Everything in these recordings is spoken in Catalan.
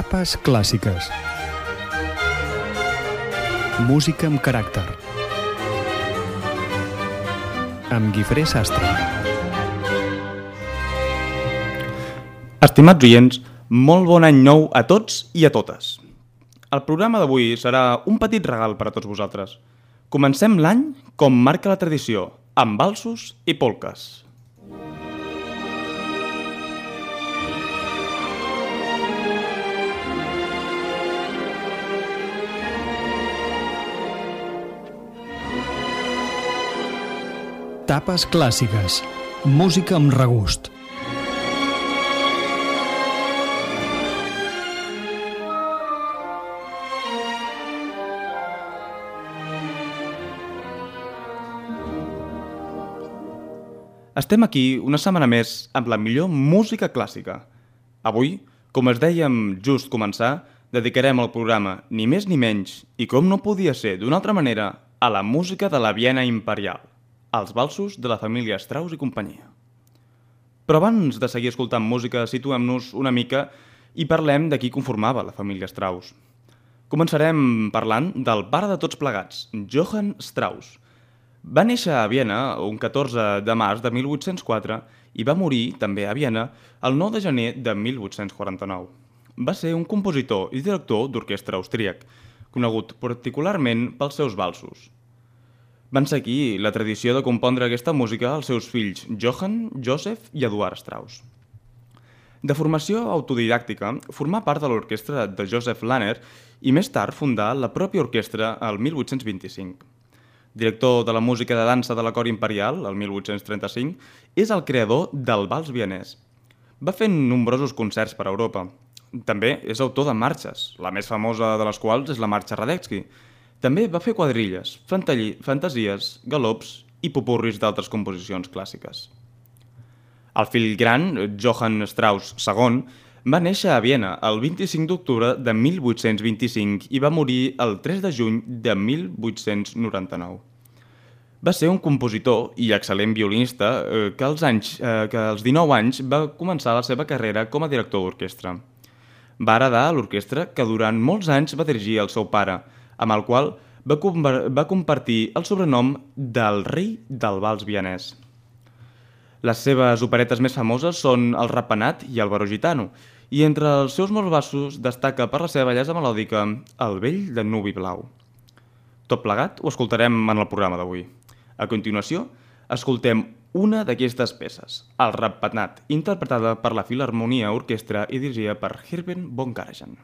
Tapes clàssiques. Música amb caràcter. Amb Guifré Sastre. Estimats oients, molt bon any nou a tots i a totes. El programa d'avui serà un petit regal per a tots vosaltres. Comencem l'any com marca la tradició, amb balsos i polques. Tapes clàssiques. Música amb regust. Estem aquí una setmana més amb la millor música clàssica. Avui, com es dèiem just començar, dedicarem el programa, ni més ni menys, i com no podia ser d'una altra manera, a la música de la Viena Imperial, als balsos de la família Strauss i companyia. Però abans de seguir escoltant música, situem-nos una mica i parlem de qui conformava la família Strauss. Començarem parlant del pare de tots plegats, Johann Strauss, va néixer a Viena un 14 de març de 1804 i va morir també a Viena el 9 de gener de 1849. Va ser un compositor i director d'orquestra austríac, conegut particularment pels seus valsos. Van seguir la tradició de compondre aquesta música als seus fills Johann, Joseph i Eduard Strauss. De formació autodidàctica, formà part de l'orquestra de Joseph Lanner i més tard fundà la pròpia orquestra al 1825 director de la música de dansa de la cor imperial, el 1835, és el creador del vals vienès. Va fer nombrosos concerts per a Europa. També és autor de marxes, la més famosa de les quals és la marxa Radetzky. També va fer quadrilles, fantasies, galops i popurris d'altres composicions clàssiques. El fill gran, Johann Strauss II, va néixer a Viena el 25 d'octubre de 1825 i va morir el 3 de juny de 1899. Va ser un compositor i excel·lent violinista eh, que, als anys, eh, que als 19 anys va començar la seva carrera com a director d'orquestra. Va heredar l'orquestra que durant molts anys va dirigir el seu pare, amb el qual va, va compartir el sobrenom del rei del vals vienès. Les seves operetes més famoses són El Rapenat i El Baró Gitano, i entre els seus molts bassos destaca per la seva bellesa melòdica El vell de Nubi Blau. Tot plegat ho escoltarem en el programa d'avui. A continuació, escoltem una d'aquestes peces, el Ratpenat, interpretada per la Filharmonia Orquestra i dirigida per Herben von Karajan.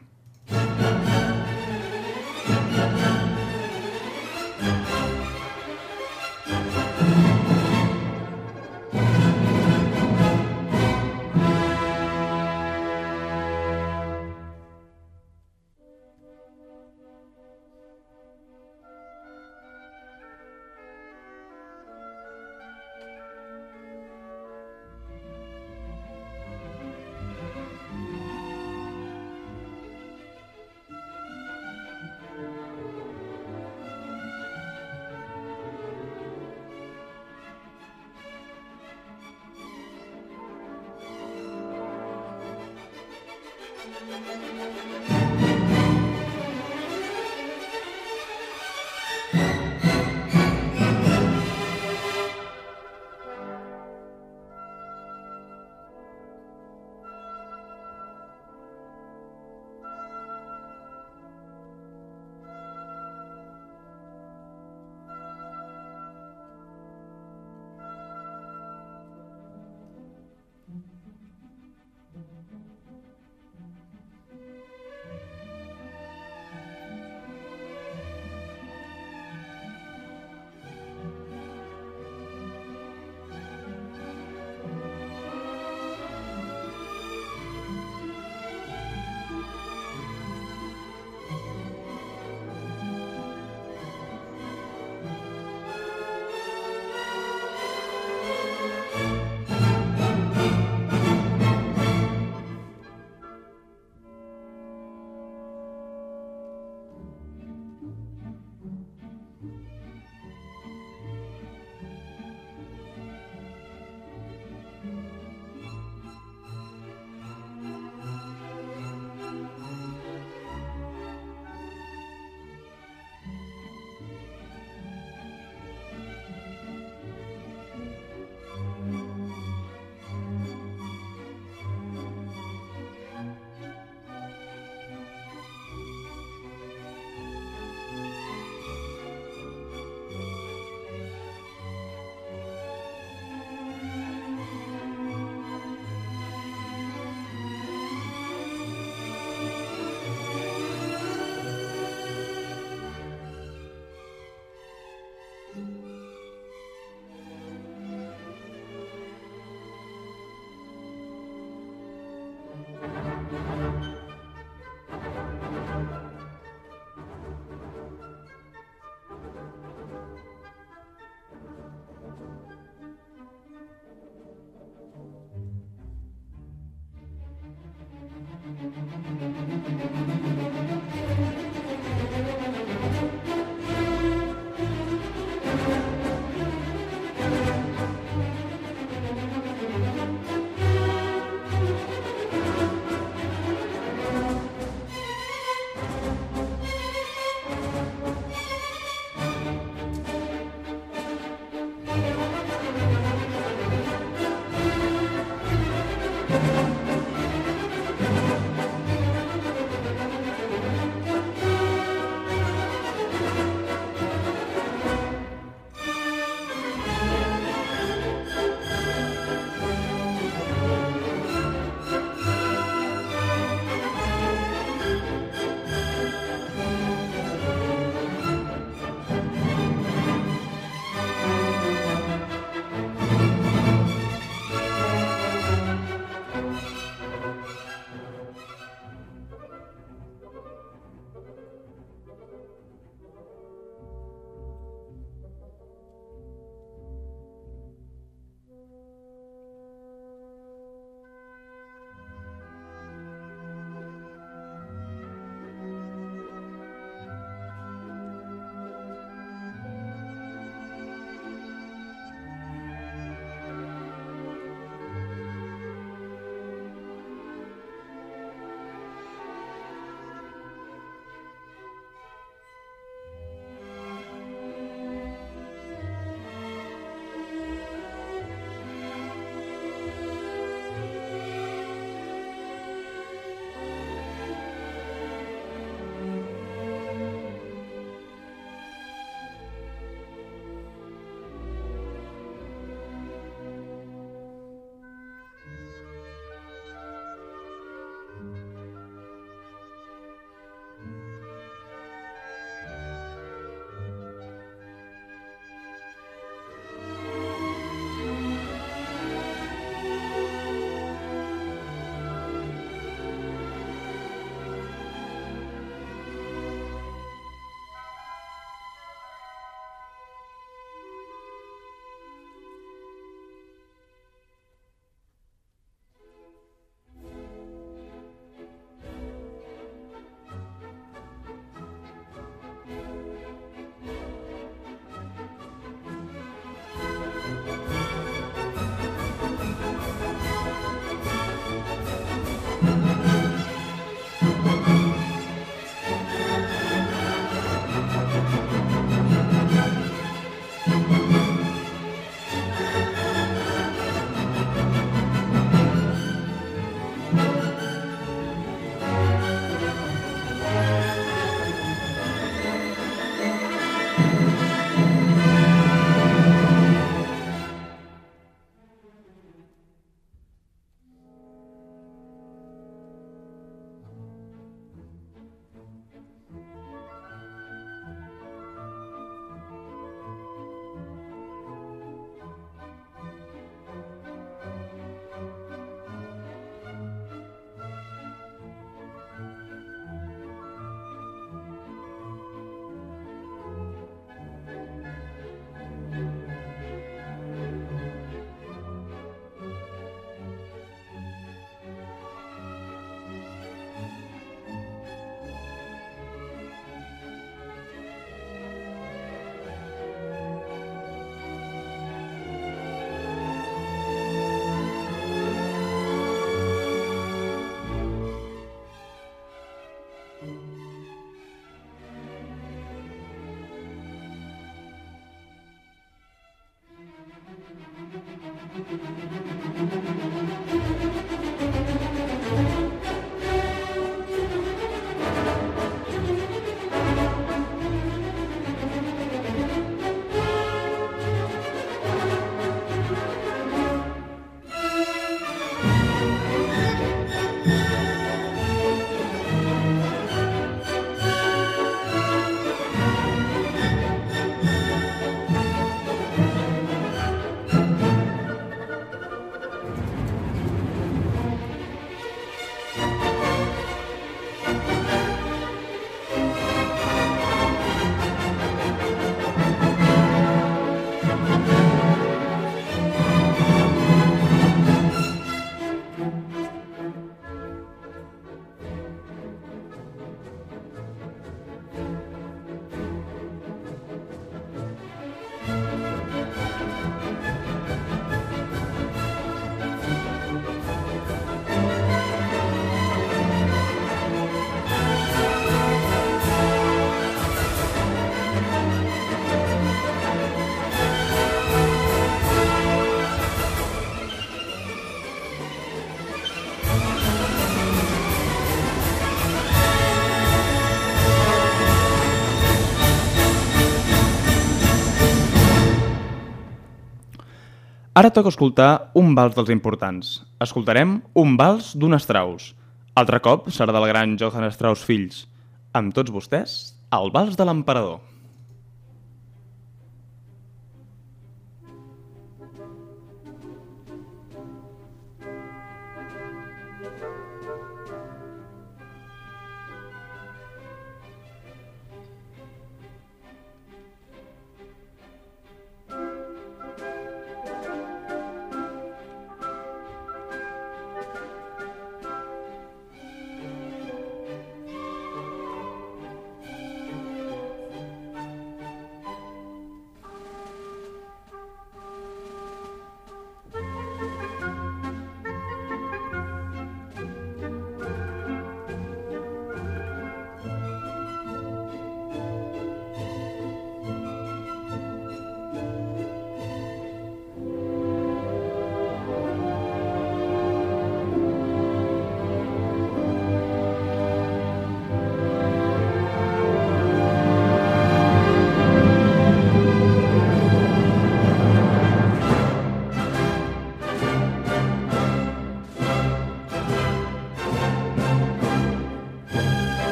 Ara toca escoltar un vals dels importants. Escoltarem un vals d'un Strauss. Altre cop serà del gran Johann Strauss Fills. Amb tots vostès, el vals de l'emperador.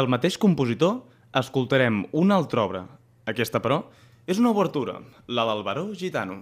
Del mateix compositor escoltarem una altra obra. Aquesta, però, és una obertura, la del Baró Gitano.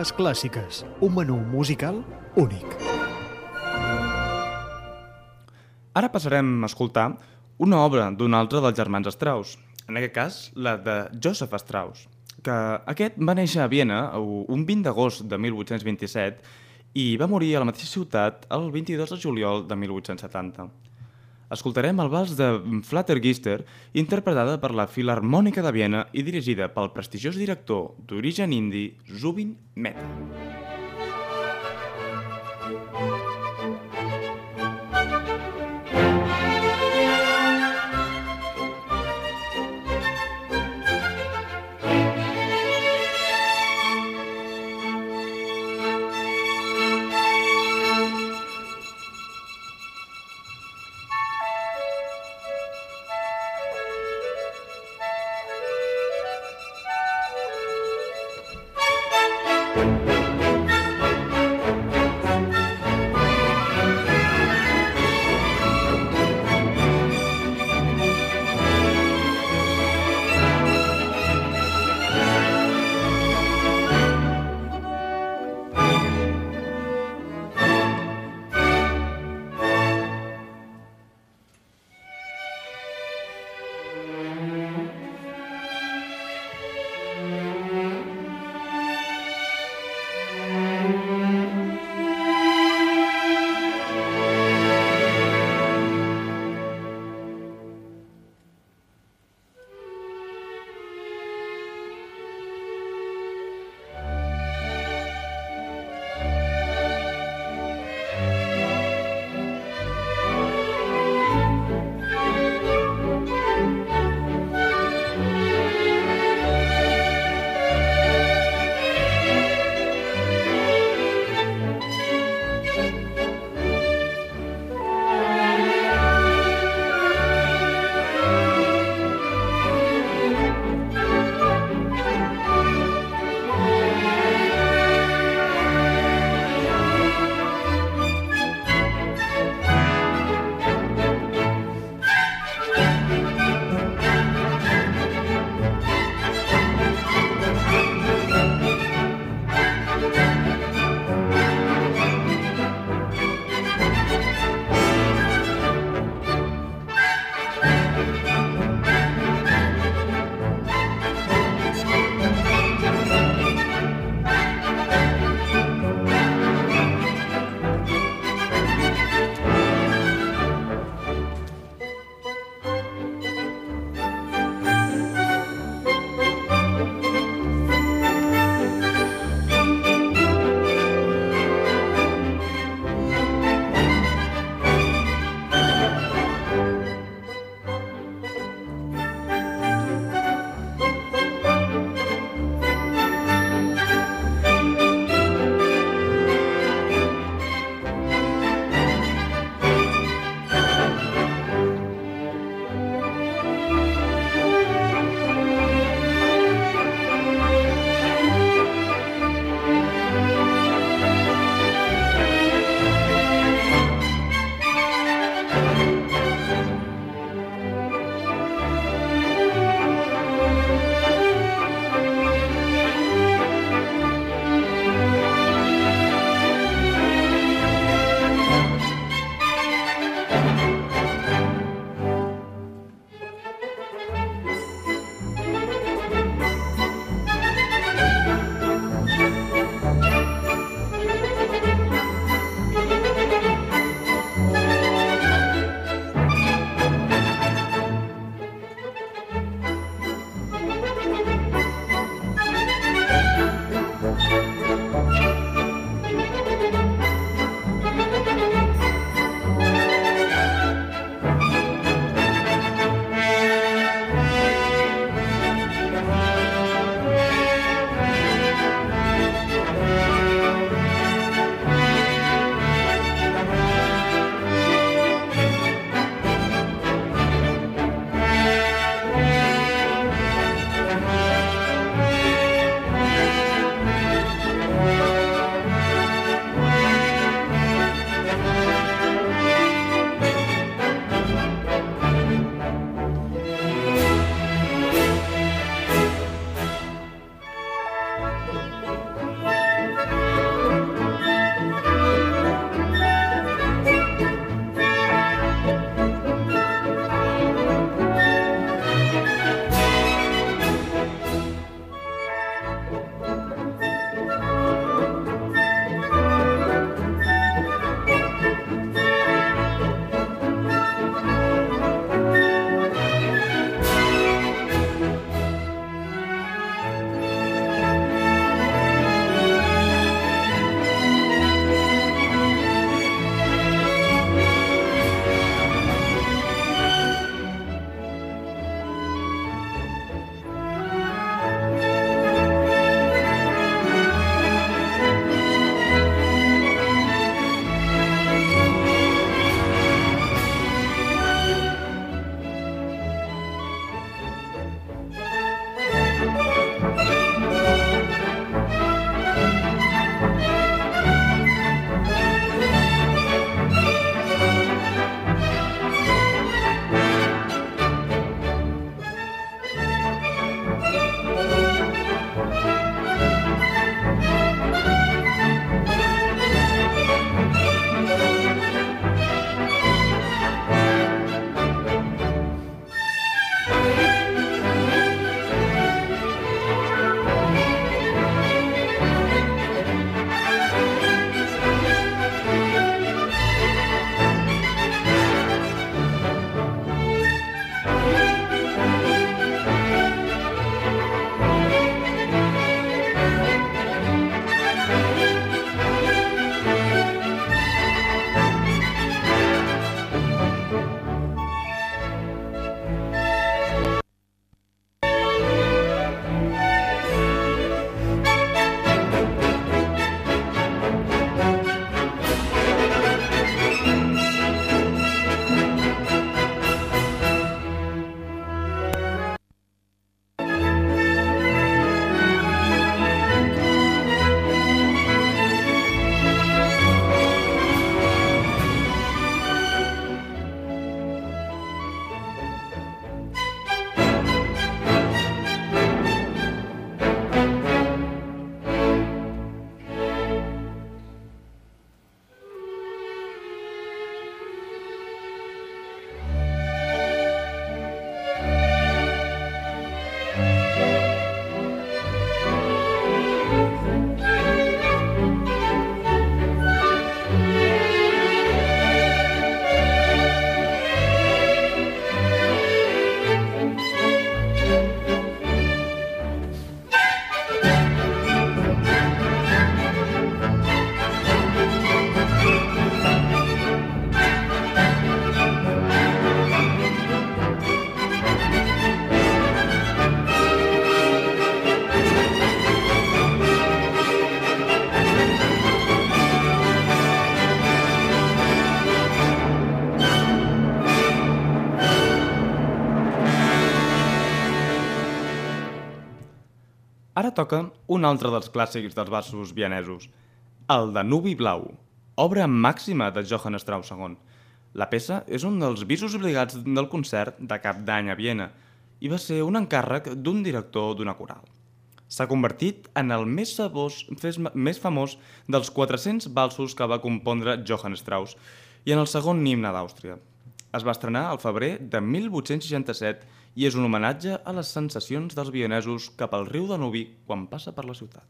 Tapes clàssiques, un menú musical únic. Ara passarem a escoltar una obra d'un altre dels germans Strauss, en aquest cas la de Joseph Strauss, que aquest va néixer a Viena un 20 d'agost de 1827 i va morir a la mateixa ciutat el 22 de juliol de 1870 escoltarem el vals de Flattergister, interpretada per la Filarmònica de Viena i dirigida pel prestigiós director d'origen indi Zubin Mehta. Ara toca un altre dels clàssics dels bassos vienesos, el Danubi Blau, obra màxima de Johann Strauss II. La peça és un dels visos obligats del concert de cap d'any a Viena i va ser un encàrrec d'un director d'una coral. S'ha convertit en el més, sabós, més famós dels 400 balsos que va compondre Johann Strauss i en el segon himne d'Àustria. Es va estrenar al febrer de 1867 i és un homenatge a les sensacions dels vienesos cap al riu Danubi quan passa per la ciutat.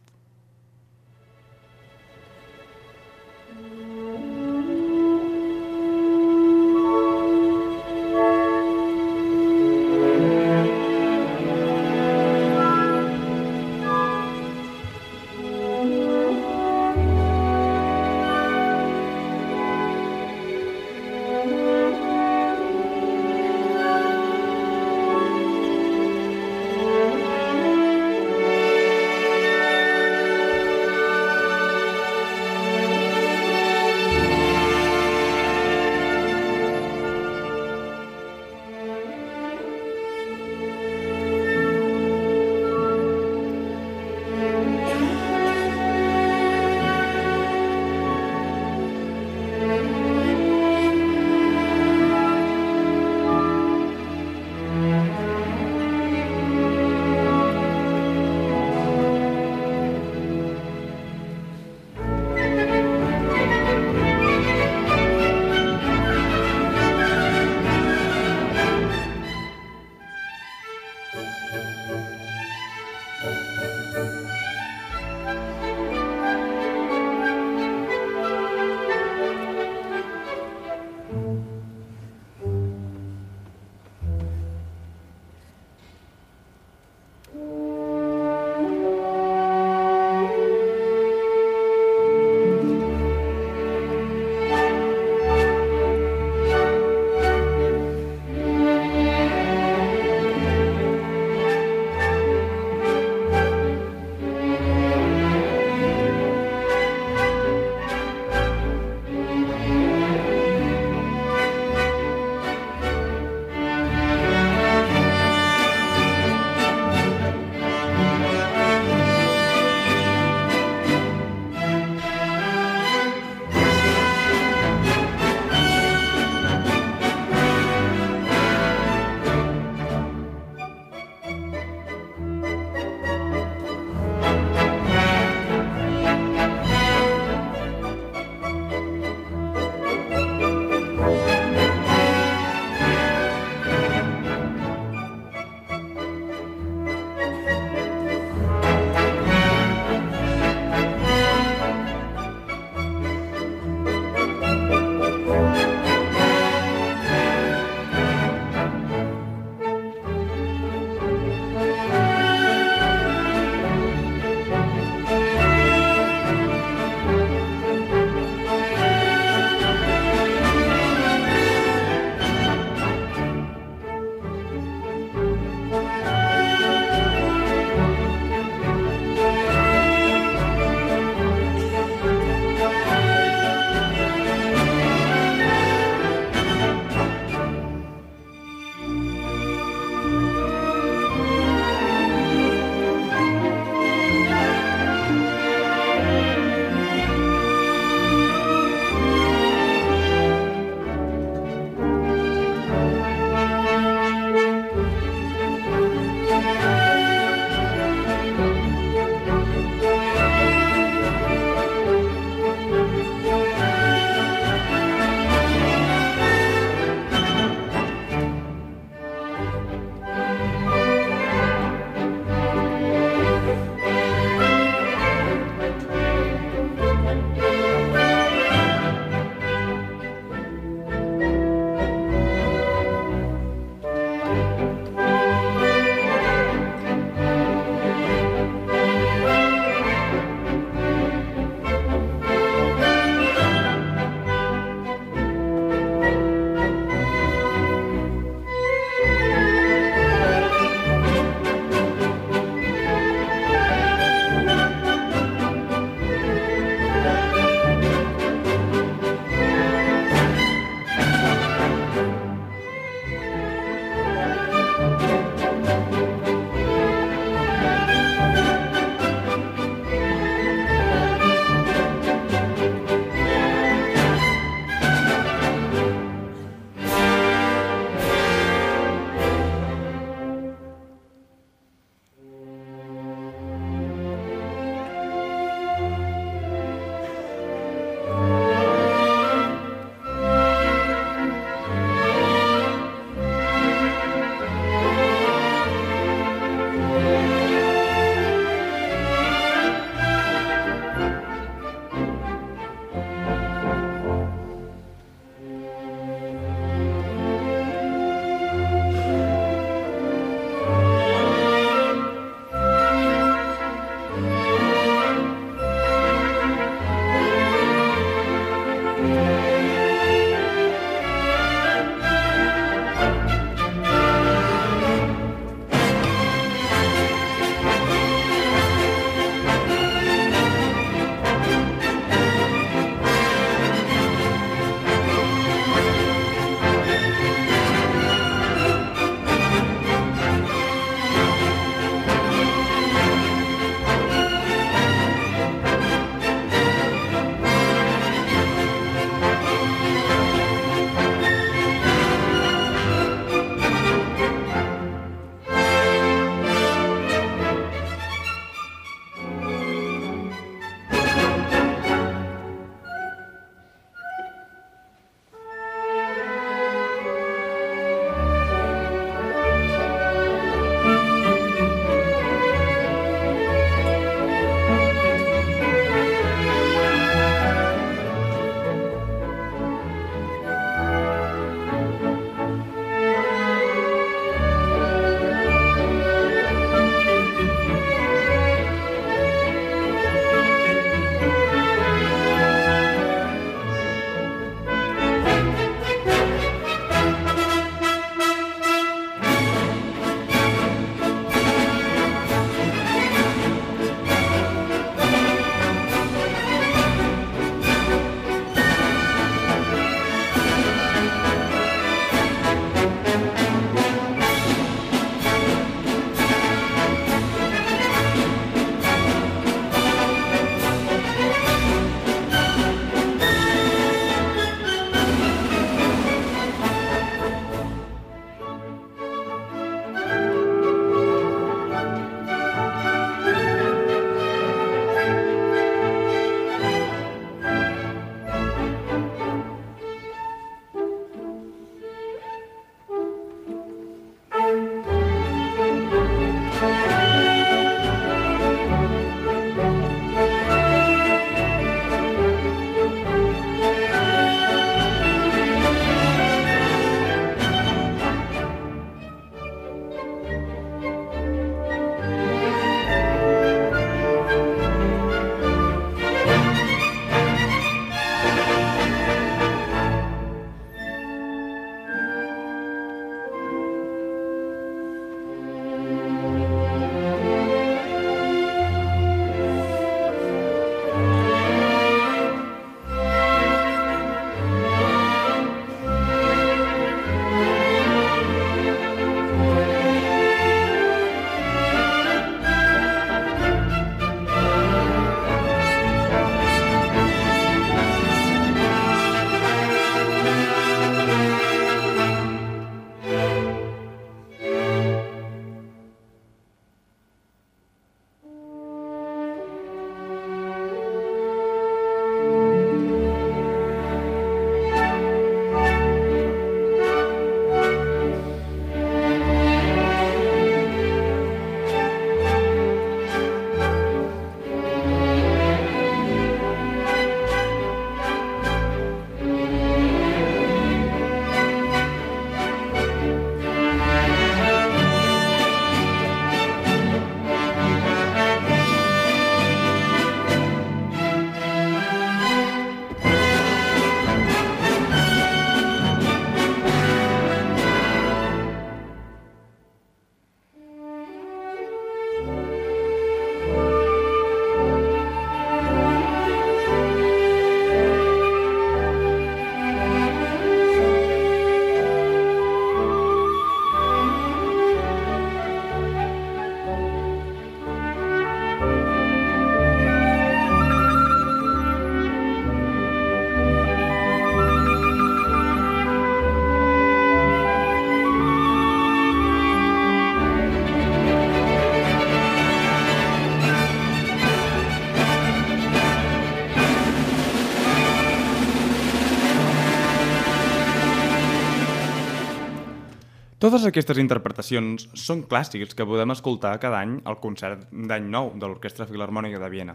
Totes aquestes interpretacions són clàssics que podem escoltar cada any al concert d'any nou de l'Orquestra Filarmònica de Viena.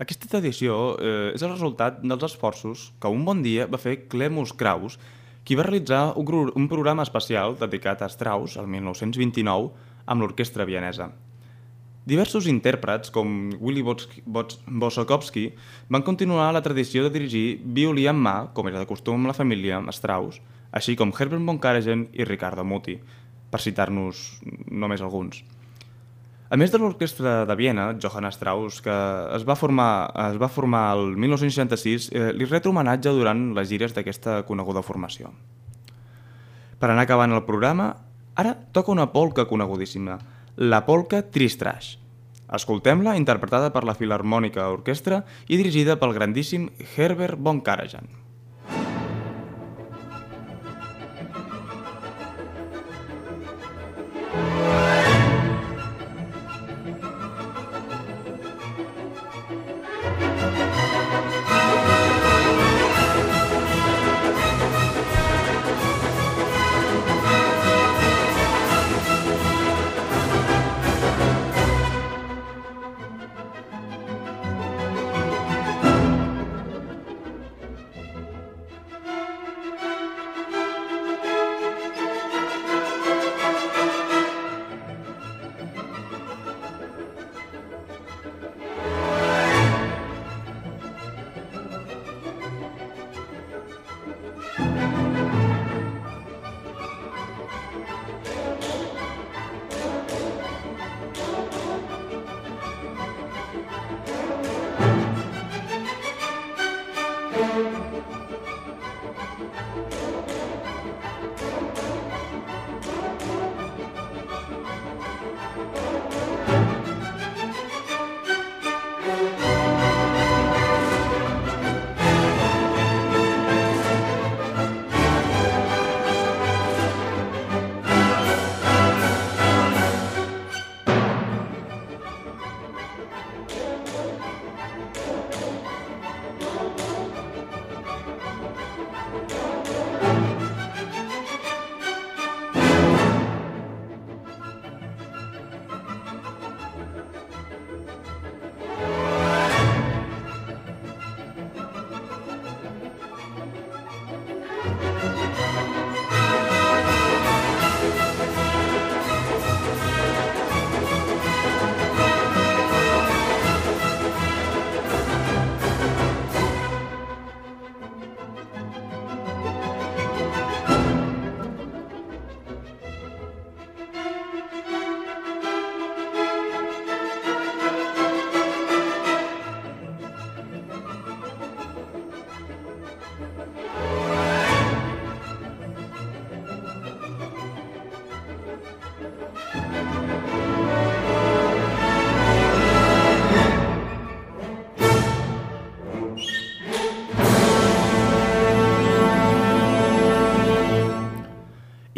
Aquesta tradició eh, és el resultat dels esforços que un bon dia va fer Clemus Kraus, qui va realitzar un, un programa especial dedicat a Strauss el 1929 amb l'orquestra vienesa. Diversos intèrprets, com Willy Bosokowski, van continuar la tradició de dirigir violí en mà, com era de costum amb la família Strauss, així com Herbert von Karajan i Ricardo Muti, per citar-nos només alguns. A més de l'orquestra de Viena, Johann Strauss, que es va formar, es va formar el 1966, eh, li ret homenatge durant les gires d'aquesta coneguda formació. Per anar acabant el programa, ara toca una polca conegudíssima, la polca Tristrash. Escoltem-la interpretada per la Filarmònica Orquestra i dirigida pel grandíssim Herbert von Karajan.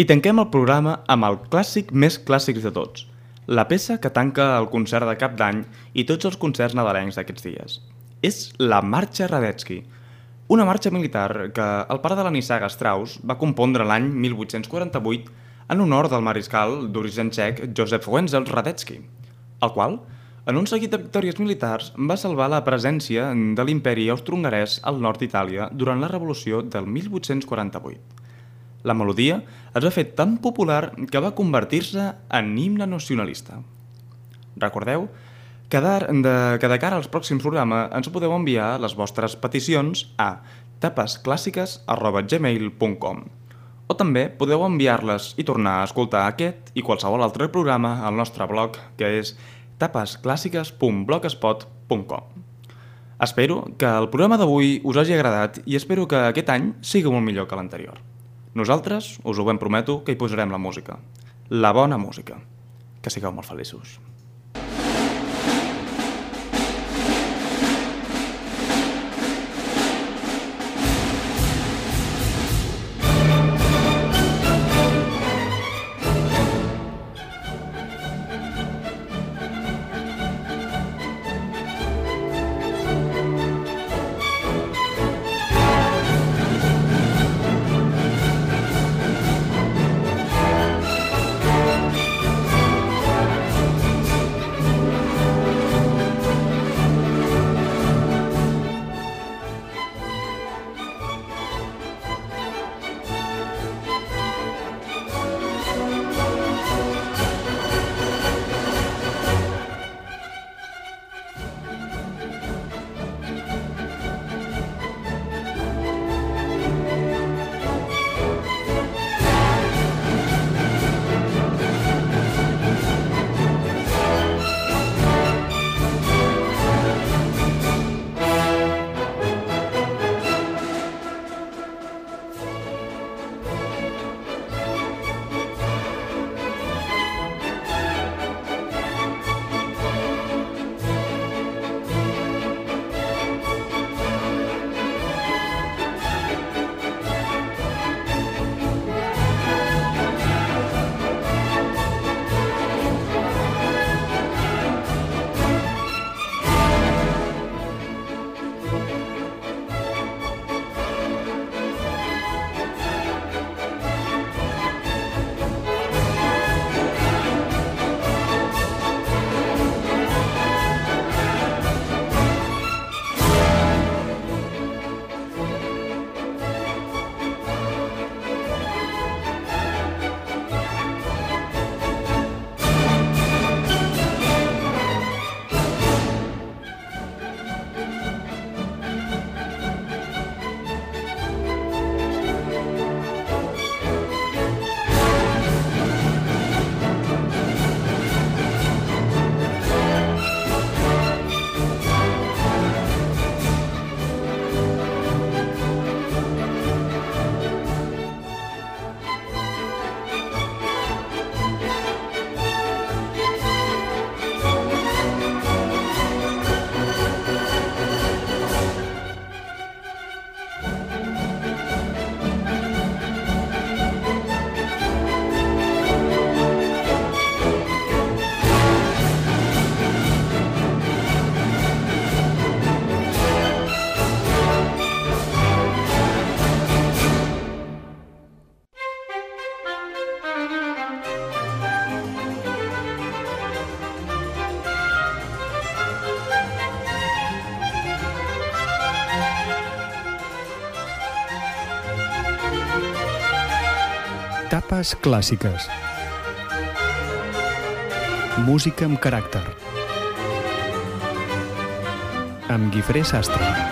I tanquem el programa amb el clàssic més clàssics de tots, la peça que tanca el concert de cap d'any i tots els concerts nadalencs d'aquests dies. És la Marxa Radetzky, una marxa militar que el pare de la nissaga Strauss va compondre l'any 1848 en honor del mariscal d'origen txec Josef Wenzel Radetzky, el qual, en un seguit de victòries militars, va salvar la presència de l'imperi austro-hongarès al nord d'Itàlia durant la revolució del 1848. La melodia es va fer tan popular que va convertir-se en himne nacionalista. Recordeu que de, que de cara als pròxims programes ens podeu enviar les vostres peticions a tapesclàssiques.gmail.com o també podeu enviar-les i tornar a escoltar aquest i qualsevol altre programa al nostre blog, que és tapesclàssiques.blogspot.com Espero que el programa d'avui us hagi agradat i espero que aquest any sigui molt millor que l'anterior. Nosaltres, us ho ben prometo, que hi posarem la música. La bona música. Que sigueu molt feliços. Tapes clàssiques. Música amb caràcter. Amb Guifré Sastre.